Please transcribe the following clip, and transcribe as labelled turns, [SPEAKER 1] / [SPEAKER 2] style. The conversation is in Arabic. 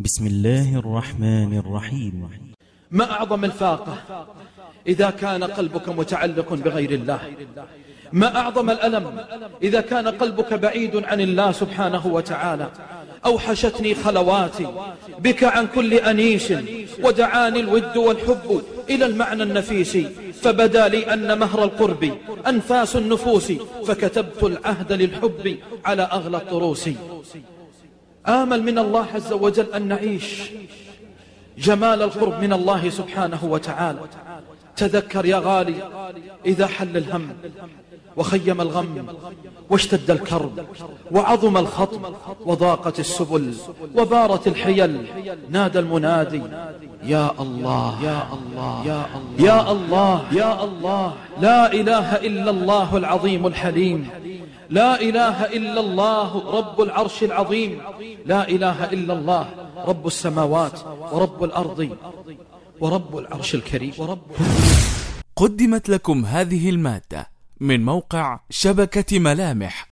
[SPEAKER 1] بسم الله الرحمن الرحيم.
[SPEAKER 2] ما أعظم الفاقة؟ إذا كان قلبك متعلق بغير الله. ما أعظم الألم؟ إذا كان قلبك بعيد عن الله سبحانه وتعالى. أوحشتني خلواتي بك عن كل أنيس ودعاني الود والحب إلى المعنى النفيس. فبدا لي أن مهر القرب أنفاس النفوس فكتبت العهد للحب على أغلى الطروس. آمل من الله عز وجل أن نعيش جمال القرب من الله سبحانه وتعالى. تذكر يا غالي إذا حل الهم وخيم الغم واشتد الكرب وعظم الخطب وضاقت السبل وبارت الحيل نادى المنادي يا الله يا الله يا الله يا الله يا الله لا إله إلا الله العظيم الحليم لا إله إلا الله رب العرش العظيم. لا إله إلا الله رب السماوات ورب الأرض ورب العرش الكريم. ورب
[SPEAKER 3] قدمت لكم هذه المادة من موقع شبكة ملامح.